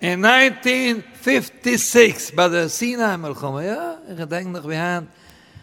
In 1956, bei der Sinai Melchome, ja, er ich denke noch, wir haben